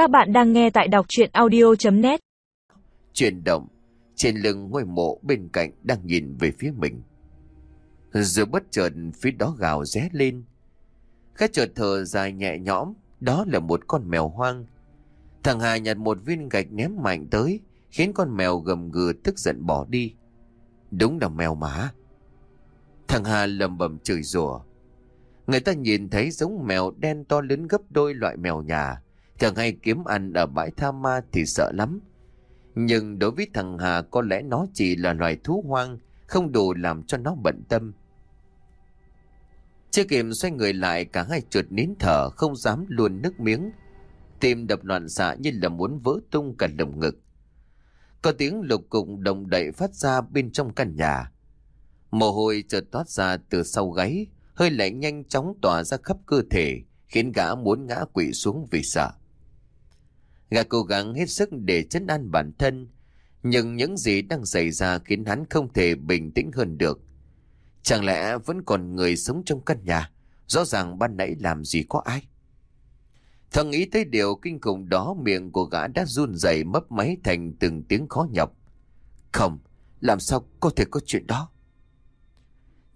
Các bạn đang nghe tại đọc chuyện audio.net Chuyển động, trên lưng ngôi mộ bên cạnh đang nhìn về phía mình. Rồi bất chợt phía đó gào ré lên. Khá chợt thở dài nhẹ nhõm, đó là một con mèo hoang. Thằng Hà nhặt một viên gạch ném mạnh tới, khiến con mèo gầm gừ tức giận bỏ đi. Đúng là mèo má. Thằng Hà lầm bầm chửi rủa. Người ta nhìn thấy giống mèo đen to lớn gấp đôi loại mèo nhà. Thường hay kiếm ăn ở bãi tha ma thì sợ lắm. Nhưng đối với thằng Hà có lẽ nó chỉ là loài thú hoang, không đủ làm cho nó bận tâm. Chưa kịp xoay người lại cả hai chuột nín thở không dám luôn nước miếng. Tim đập loạn xạ như là muốn vỡ tung cả lồng ngực. Có tiếng lục cục đồng đậy phát ra bên trong căn nhà. Mồ hôi chợt toát ra từ sau gáy, hơi lạnh nhanh chóng tỏa ra khắp cơ thể, khiến gã muốn ngã quỵ xuống vì sợ. Gã cố gắng hết sức để chấn an bản thân, nhưng những gì đang xảy ra khiến hắn không thể bình tĩnh hơn được. Chẳng lẽ vẫn còn người sống trong căn nhà, rõ ràng ban nãy làm gì có ai? Thằng nghĩ tới điều kinh khủng đó miệng của gã đã run rẩy mấp máy thành từng tiếng khó nhọc. Không, làm sao có thể có chuyện đó?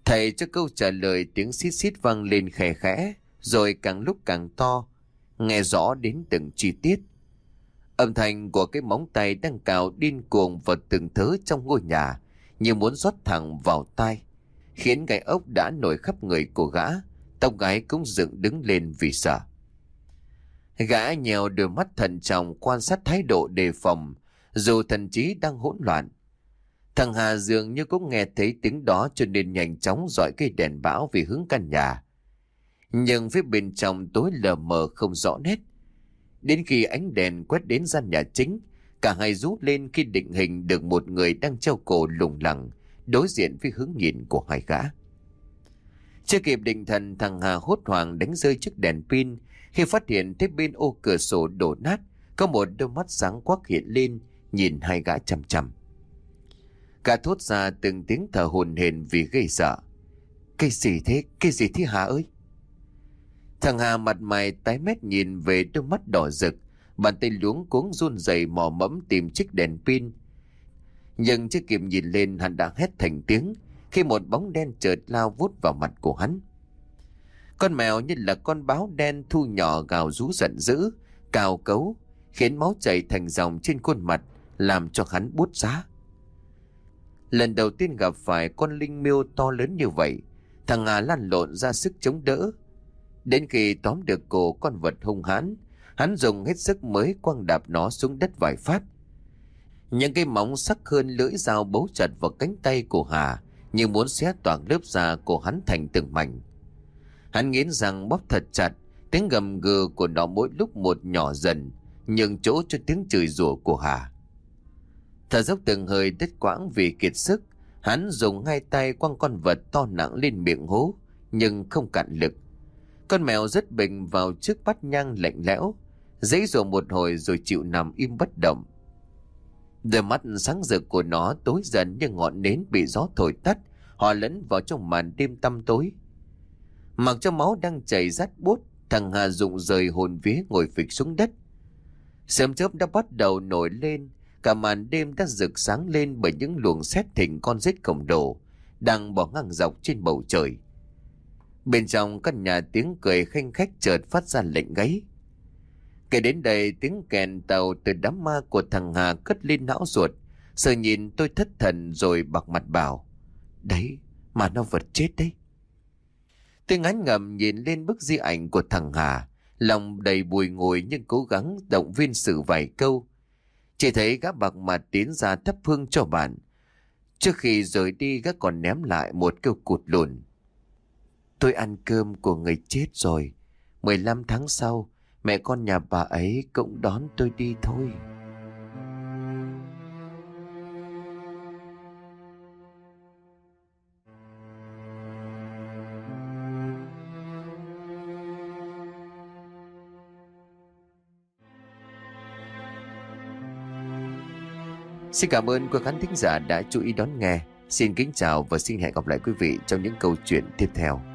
Thầy cho câu trả lời tiếng xít xít vang lên khẽ khẽ, rồi càng lúc càng to, nghe rõ đến từng chi tiết. Âm thanh của cái móng tay đang cào điên cuồng vào từng thứ trong ngôi nhà, như muốn rót thẳng vào tai, khiến gai ốc đã nổi khắp người của gã, tóc gái cũng dựng đứng lên vì sợ. Gã nhèo đôi mắt thận trọng quan sát thái độ đề phòng, dù thần trí đang hỗn loạn. Thằng Hà dường như cũng nghe thấy tiếng đó cho nên nhanh chóng dọi cây đèn bão về hướng căn nhà. Nhưng phía bên trong tối lờ mờ không rõ nét. Đến khi ánh đèn quét đến gian nhà chính, cả hai rút lên khi định hình được một người đang treo cổ lủng lẳng, đối diện với hướng nhìn của hai gã. Chưa kịp định thần, thằng Hà hốt hoảng đánh rơi chiếc đèn pin khi phát hiện thấy bên ô cửa sổ đổ nát, có một đôi mắt sáng quắc hiện lên, nhìn hai gã chằm chằm. Gã thốt ra từng tiếng thở hồn hển vì gây sợ. Cái gì thế? Cái gì thế Hà ơi? Thằng Hà mặt mày tái mét nhìn về đôi mắt đỏ rực, bàn tay luống cuống run rẩy mò mẫm tìm chiếc đèn pin. Nhưng chưa kịp nhìn lên hắn đã hét thành tiếng khi một bóng đen chợt lao vút vào mặt của hắn. Con mèo như là con báo đen thu nhỏ gào rú giận dữ, cào cấu, khiến máu chảy thành dòng trên khuôn mặt, làm cho hắn bút giá. Lần đầu tiên gặp phải con linh miêu to lớn như vậy, thằng Hà lăn lộn ra sức chống đỡ. Đến khi tóm được cổ con vật hung hãn, hắn dùng hết sức mới quăng đạp nó xuống đất vài phát. Những cái móng sắc hơn lưỡi dao bấu chặt vào cánh tay của Hà, như muốn xé toàn lớp da của hắn thành từng mảnh. Hắn nghiến răng bóp thật chặt, tiếng gầm gừ của nó mỗi lúc một nhỏ dần, nhường chỗ cho tiếng chửi rủa của Hà. Thở dốc từng hơi đứt quãng vì kiệt sức, hắn dùng hai tay quăng con vật to nặng lên miệng hố, nhưng không cạn lực. Con mèo rất bình vào trước bát nhang lạnh lẽo, dãy rồi một hồi rồi chịu nằm im bất động. Đôi mắt sáng rực của nó tối dần như ngọn nến bị gió thổi tắt, họ lẫn vào trong màn đêm tăm tối. Mặc cho máu đang chảy rát bút, thằng Hà dụng rời hồn vía ngồi phịch xuống đất. Sớm chớp đã bắt đầu nổi lên, cả màn đêm đã rực sáng lên bởi những luồng xét thỉnh con rết khổng lồ đang bỏ ngang dọc trên bầu trời. Bên trong căn nhà tiếng cười khanh khách chợt phát ra lệnh gáy. Kể đến đây tiếng kèn tàu từ đám ma của thằng Hà cất lên não ruột. Sợ nhìn tôi thất thần rồi bạc mặt bảo. Đấy, mà nó vật chết đấy. Tôi ngán ngầm nhìn lên bức di ảnh của thằng Hà. Lòng đầy bùi ngồi nhưng cố gắng động viên sự vài câu. Chỉ thấy gã bạc mặt tiến ra thắp hương cho bạn. Trước khi rời đi gã còn ném lại một câu cụt lùn. Tôi ăn cơm của người chết rồi. 15 tháng sau, mẹ con nhà bà ấy cũng đón tôi đi thôi. Xin cảm ơn quý khán thính giả đã chú ý đón nghe. Xin kính chào và xin hẹn gặp lại quý vị trong những câu chuyện tiếp theo.